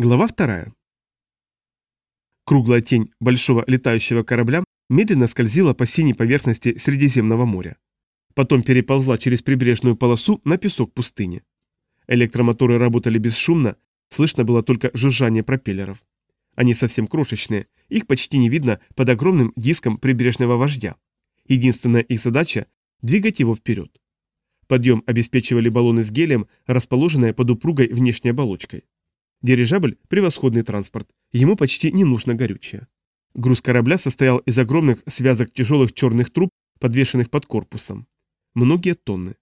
Глава вторая. Круглая тень большого летающего корабля медленно скользила по синей поверхности Средиземного моря. Потом переползла через прибрежную полосу на песок пустыни. Электромоторы работали бесшумно, слышно было только жужжание пропеллеров. Они совсем крошечные, их почти не видно под огромным диском прибрежного вождя. Единственная их задача – двигать его вперед. Подъем обеспечивали баллоны с гелием, расположенные под упругой внешней оболочкой. Дирижабль – превосходный транспорт, ему почти не нужно горючее. Груз корабля состоял из огромных связок тяжелых черных труб, подвешенных под корпусом. Многие тонны.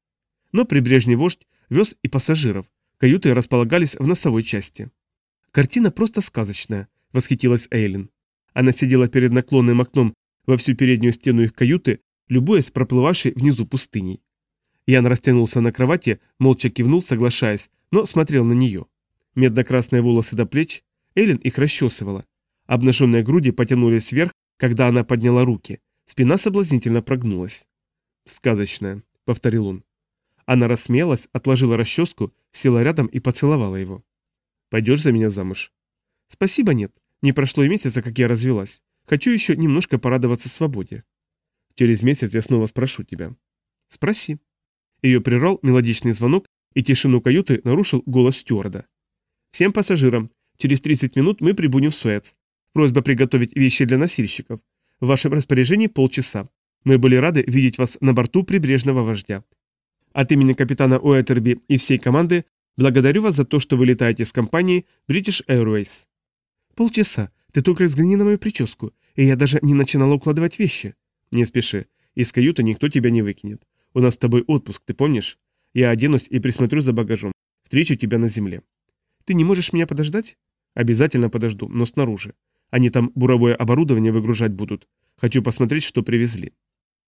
Но прибрежный вождь вез и пассажиров, каюты располагались в носовой части. «Картина просто сказочная», – восхитилась Эйлин. Она сидела перед наклонным окном во всю переднюю стену их каюты, любуясь проплывавшей внизу пустыней. Ян растянулся на кровати, молча кивнул, соглашаясь, но смотрел на нее. Медно-красные волосы до плеч, Эллен их расчесывала. Обнаженные груди потянулись вверх, когда она подняла руки. Спина соблазнительно прогнулась. «Сказочная», — повторил он. Она рассмеялась, отложила расческу, села рядом и поцеловала его. «Пойдешь за меня замуж?» «Спасибо, нет. Не прошло и месяца, как я развелась. Хочу еще немножко порадоваться свободе». «Через месяц я снова спрошу тебя». «Спроси». Ее прервал мелодичный звонок, и тишину каюты нарушил голос стюарда. «Всем пассажирам. Через 30 минут мы прибудем в Суэц. Просьба приготовить вещи для носильщиков. В вашем распоряжении полчаса. Мы были рады видеть вас на борту прибрежного вождя. От имени капитана Уэтерби и всей команды благодарю вас за то, что вы летаете с компанией British Airways». «Полчаса. Ты только взгляни на мою прическу, и я даже не начинала укладывать вещи». «Не спеши. Из каюты никто тебя не выкинет. У нас с тобой отпуск, ты помнишь? Я оденусь и присмотрю за багажом. Встречу тебя на земле. Ты не можешь меня подождать? Обязательно подожду, но снаружи. Они там буровое оборудование выгружать будут. Хочу посмотреть, что привезли.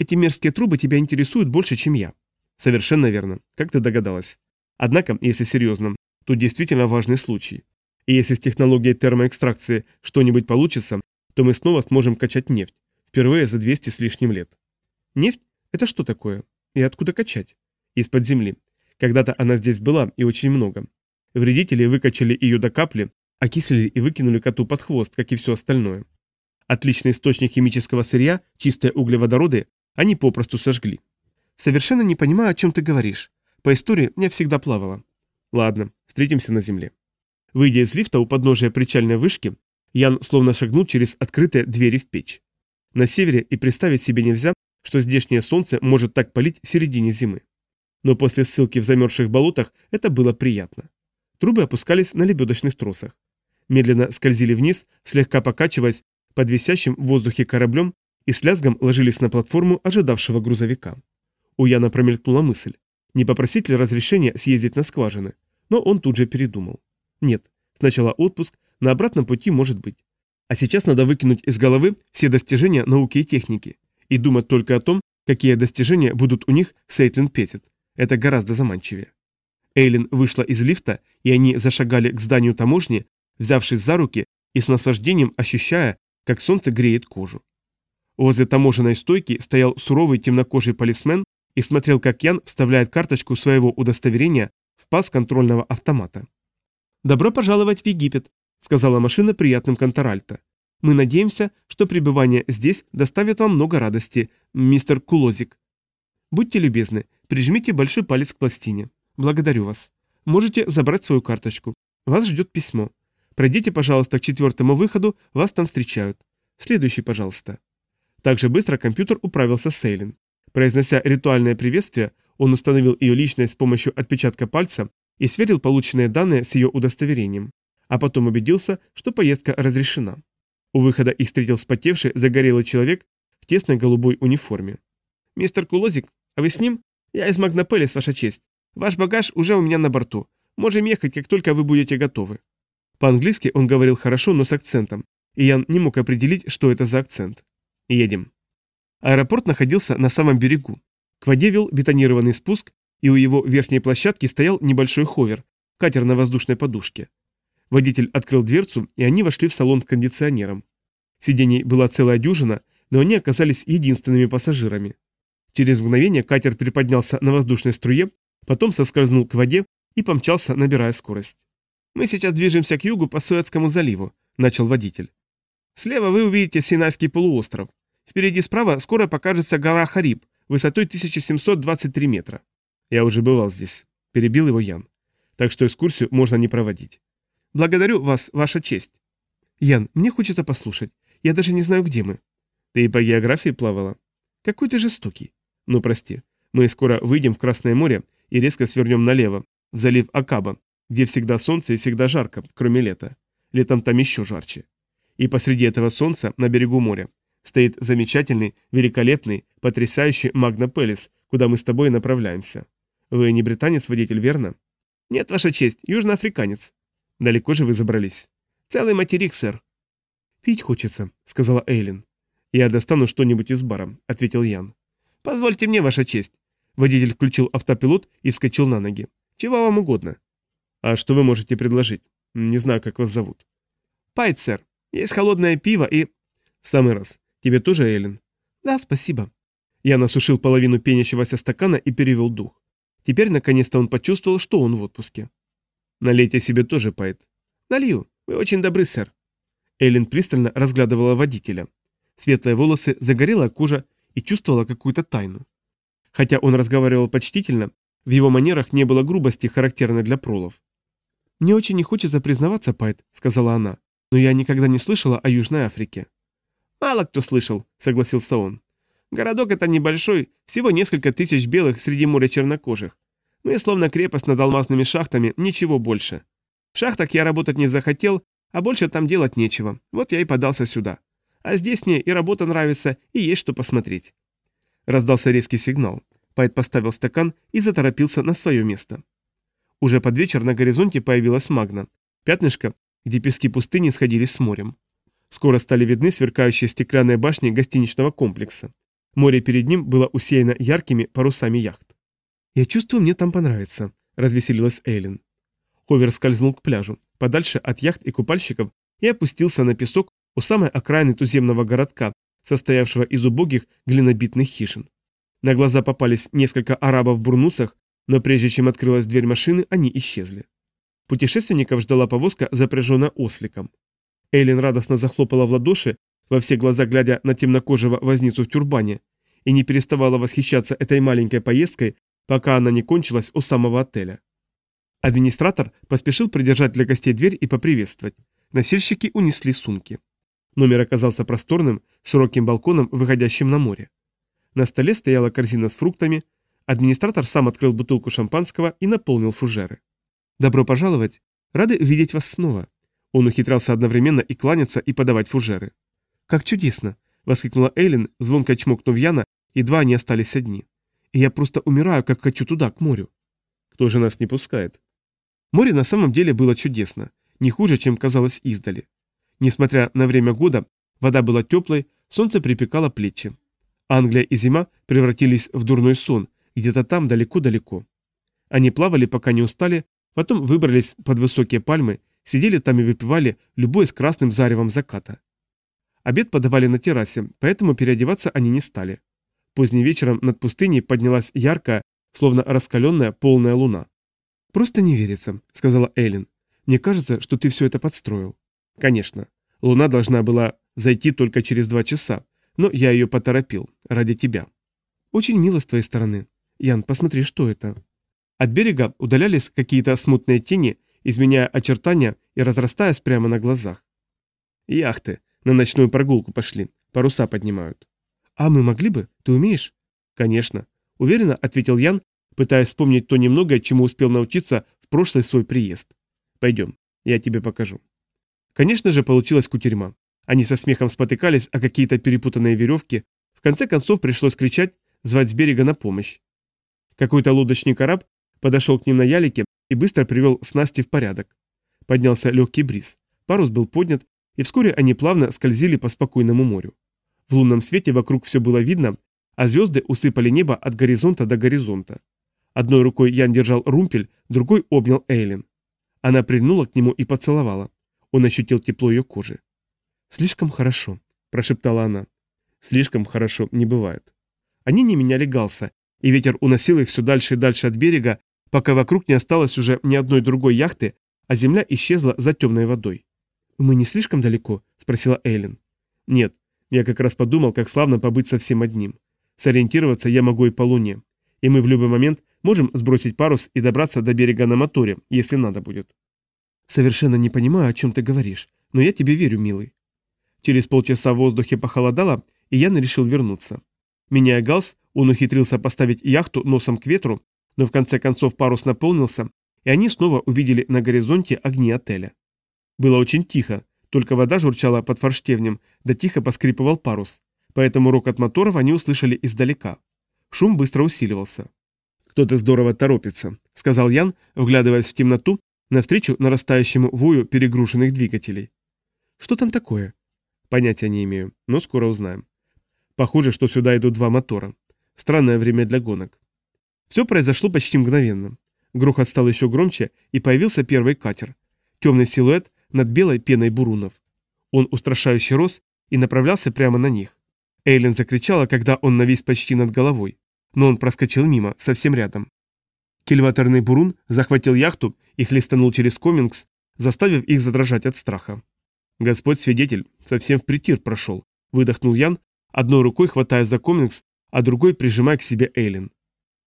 Эти мерзкие трубы тебя интересуют больше, чем я. Совершенно верно. Как ты догадалась? Однако, если серьезно, то действительно важный случай. И если с технологией термоэкстракции что-нибудь получится, то мы снова сможем качать нефть. Впервые за 200 с лишним лет. Нефть? Это что такое? И откуда качать? Из-под земли. Когда-то она здесь была, и очень много. Вредители выкачали ее до капли, окислили и выкинули коту под хвост, как и все остальное. Отличный источник химического сырья, чистые углеводороды, они попросту сожгли. Совершенно не понимаю, о чем ты говоришь. По истории я всегда плавала. Ладно, встретимся на земле. Выйдя из лифта у подножия причальной вышки, Ян словно шагнул через открытые двери в печь. На севере и представить себе нельзя, что здешнее солнце может так палить в середине зимы. Но после ссылки в замерзших болотах это было приятно. Трубы опускались на лебедочных тросах. Медленно скользили вниз, слегка покачиваясь под висящим в воздухе кораблем и с лязгом ложились на платформу ожидавшего грузовика. У Яна промелькнула мысль, не попросить ли разрешения съездить на скважины, но он тут же передумал. Нет, сначала отпуск, на обратном пути может быть. А сейчас надо выкинуть из головы все достижения науки и техники, и думать только о том, какие достижения будут у них с Эйтлин Петит. Это гораздо заманчивее. Эйлин вышла из лифта, и они зашагали к зданию таможни, взявшись за руки и с наслаждением ощущая, как солнце греет кожу. Возле таможенной стойки стоял суровый темнокожий полисмен и смотрел, как Ян вставляет карточку своего удостоверения в паз контрольного автомата. «Добро пожаловать в Египет», — сказала машина приятным контральто. Мы надеемся, что пребывание здесь доставит вам много радости, мистер Кулозик. Будьте любезны, прижмите большой палец к пластине. Благодарю вас. Можете забрать свою карточку. Вас ждет письмо. Пройдите, пожалуйста, к четвертому выходу, вас там встречают. Следующий, пожалуйста. Так же быстро компьютер управился с Эйлин. Произнося ритуальное приветствие, он установил ее личность с помощью отпечатка пальца и сверил полученные данные с ее удостоверением, а потом убедился, что поездка разрешена. У выхода их встретил вспотевший, загорелый человек в тесной голубой униформе. «Мистер Кулозик, а вы с ним? Я из Магнопелис, ваша честь. Ваш багаж уже у меня на борту. Можем ехать, как только вы будете готовы». По-английски он говорил хорошо, но с акцентом, и Ян не мог определить, что это за акцент. «Едем». Аэропорт находился на самом берегу. К воде вел бетонированный спуск, и у его верхней площадки стоял небольшой ховер, катер на воздушной подушке. Водитель открыл дверцу, и они вошли в салон с кондиционером. Сидений была целая дюжина, но они оказались единственными пассажирами. Через мгновение катер приподнялся на воздушной струе, потом соскользнул к воде и помчался, набирая скорость. «Мы сейчас движемся к югу по Суэцкому заливу», — начал водитель. «Слева вы увидите Синайский полуостров. Впереди справа скоро покажется гора Хариб, высотой 1723 метра. Я уже бывал здесь», — перебил его Ян. «Так что экскурсию можно не проводить. Благодарю вас, ваша честь». «Ян, мне хочется послушать. Я даже не знаю, где мы». «Ты и по географии плавала?» «Какой ты жестокий». «Ну, прости. Мы скоро выйдем в Красное море и резко свернем налево, в залив Акаба, где всегда солнце и всегда жарко, кроме лета. Летом там еще жарче. И посреди этого солнца, на берегу моря, стоит замечательный, великолепный, потрясающий Магна Пелес, куда мы с тобой направляемся. Вы не британец-водитель, верно? Нет, ваша честь, южноафриканец. Далеко же вы забрались? Целый материк, сэр. Пить хочется, сказала Эйлин. Я достану что-нибудь из бара, ответил Ян. Позвольте мне, ваша честь. Водитель включил автопилот и вскочил на ноги. Чего вам угодно? А что вы можете предложить? Не знаю, как вас зовут. Пайт, сэр. Есть холодное пиво и... В самый раз. Тебе тоже, Эллен? Да, спасибо. Я насушил половину пенящегося стакана и перевел дух. Теперь, наконец-то, он почувствовал, что он в отпуске. Налейте себе тоже, Пайт. Налью. Вы очень добры, сэр. Эллен пристально разглядывала водителя. Светлые волосы, загорелая кожа и чувствовала какую-то тайну. Хотя он разговаривал почтительно, в его манерах не было грубости, характерной для пролов. «Мне очень не хочется признаваться, Пайт», — сказала она, «но я никогда не слышала о Южной Африке». «Мало кто слышал», — согласился он. «Городок это небольшой, всего несколько тысяч белых среди моря чернокожих. Ну и словно крепость над алмазными шахтами, ничего больше. В шахтах я работать не захотел, а больше там делать нечего, вот я и подался сюда. А здесь мне и работа нравится, и есть что посмотреть». Раздался резкий сигнал. Пайт поставил стакан и заторопился на свое место. Уже под вечер на горизонте появилась магна. Пятнышко, где пески пустыни сходились с морем. Скоро стали видны сверкающие стеклянные башни гостиничного комплекса. Море перед ним было усеяно яркими парусами яхт. «Я чувствую, мне там понравится», — развеселилась Эйлин. Ховер скользнул к пляжу, подальше от яхт и купальщиков, и опустился на песок у самой окраины туземного городка, состоявшего из убогих глинобитных хижин. На глаза попались несколько арабов в бурнусах, но прежде чем открылась дверь машины, они исчезли. Путешественников ждала повозка, запряженная осликом. Эйлин радостно захлопала в ладоши, во все глаза глядя на темнокожего возницу в тюрбане, и не переставала восхищаться этой маленькой поездкой, пока она не кончилась у самого отеля. Администратор поспешил придержать для гостей дверь и поприветствовать. Носильщики унесли сумки. Номер оказался просторным, широким балконом, выходящим на море. На столе стояла корзина с фруктами, администратор сам открыл бутылку шампанского и наполнил фужеры. «Добро пожаловать! Рады видеть вас снова!» Он ухитрялся одновременно и кланяться, и подавать фужеры. «Как чудесно!» — воскликнула Эйлин, звонко чмокнув Яна, едва они остались одни. «И я просто умираю, как хочу туда, к морю». «Кто же нас не пускает?» Море на самом деле было чудесно, не хуже, чем казалось издали. Несмотря на время года, вода была теплой, солнце припекало плечи. Англия и зима превратились в дурной сон, где-то там далеко-далеко. Они плавали, пока не устали, потом выбрались под высокие пальмы, сидели там и выпивали любой с красным заревом заката. Обед подавали на террасе, поэтому переодеваться они не стали. Поздним вечером над пустыней поднялась яркая, словно раскаленная полная луна. «Просто не верится», — сказала Эйлин. «Мне кажется, что ты все это подстроил». «Конечно. Луна должна была зайти только через два часа, но я ее поторопил, ради тебя». «Очень мило с твоей стороны. Ян, посмотри, что это?» От берега удалялись какие-то смутные тени, изменяя очертания и разрастаясь прямо на глазах. «Яхты. На ночную прогулку пошли. Паруса поднимают». «А мы могли бы? Ты умеешь?» «Конечно», — уверенно ответил Ян, пытаясь вспомнить то немногое, чему успел научиться в прошлый свой приезд. «Пойдем, я тебе покажу». Конечно же, получилась кутерьма. Они со смехом спотыкались о какие-то перепутанные веревки. В конце концов пришлось кричать, звать с берега на помощь. Какой-то лодочник-араб подошел к ним на ялике и быстро привел снасти в порядок. Поднялся легкий бриз. Парус был поднят, и вскоре они плавно скользили по спокойному морю. В лунном свете вокруг все было видно, а звезды усыпали небо от горизонта до горизонта. Одной рукой Ян держал румпель, другой обнял Эйлин. Она прильнула к нему и поцеловала. Он ощутил тепло ее кожи. «Слишком хорошо», – прошептала она. «Слишком хорошо не бывает». Они не меняли галса, и ветер уносил их все дальше и дальше от берега, пока вокруг не осталось уже ни одной другой яхты, а земля исчезла за темной водой. «Мы не слишком далеко?» – спросила Эйлин. «Нет, я как раз подумал, как славно побыть совсем одним. Сориентироваться я могу и по луне. И мы в любой момент можем сбросить парус и добраться до берега на моторе, если надо будет». «Совершенно не понимаю, о чем ты говоришь, но я тебе верю, милый». Через полчаса в воздухе похолодало, и Ян решил вернуться. Меняя галс, он ухитрился поставить яхту носом к ветру, но в конце концов парус наполнился, и они снова увидели на горизонте огни отеля. Было очень тихо, только вода журчала под форштевнем, да тихо поскрипывал парус, поэтому рокот моторов они услышали издалека. Шум быстро усиливался. «Кто-то здорово торопится», — сказал Ян, вглядываясь в темноту, навстречу нарастающему вою перегруженных двигателей. «Что там такое?» «Понятия не имею, но скоро узнаем. Похоже, что сюда идут два мотора. Странное время для гонок». Все произошло почти мгновенно. Грохот стал еще громче, и появился первый катер. Темный силуэт над белой пеной бурунов. Он устрашающе рос и направлялся прямо на них. Эйлин закричала, когда он навис почти над головой, но он проскочил мимо, совсем рядом. Кильваторный бурун захватил яхту и хлестанул через Комингс, заставив их задрожать от страха. Господь свидетель совсем в притир прошел, выдохнул Ян, одной рукой хватая за Комингс, а другой прижимая к себе Эйлин.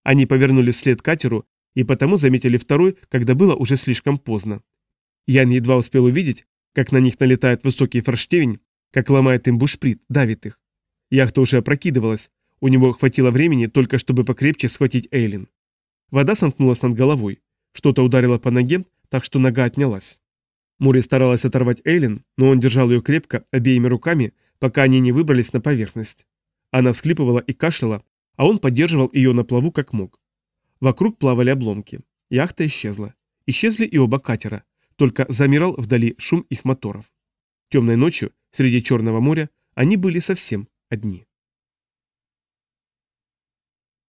Они повернули след катеру и потому заметили второй, когда было уже слишком поздно. Ян едва успел увидеть, как на них налетает высокий форштевень, как ломает им бушприт, давит их. Яхта уже опрокидывалась, у него хватило времени только чтобы покрепче схватить Эйлин. Вода сомкнулась над головой, что-то ударило по ноге, так что нога отнялась. Мури старалась оторвать Эйлин, но он держал ее крепко обеими руками, пока они не выбрались на поверхность. Она всхлипывала и кашляла, а он поддерживал ее на плаву как мог. Вокруг плавали обломки. Яхта исчезла. Исчезли и оба катера только замирал вдали шум их моторов. Темной ночью, среди Черного моря, они были совсем одни.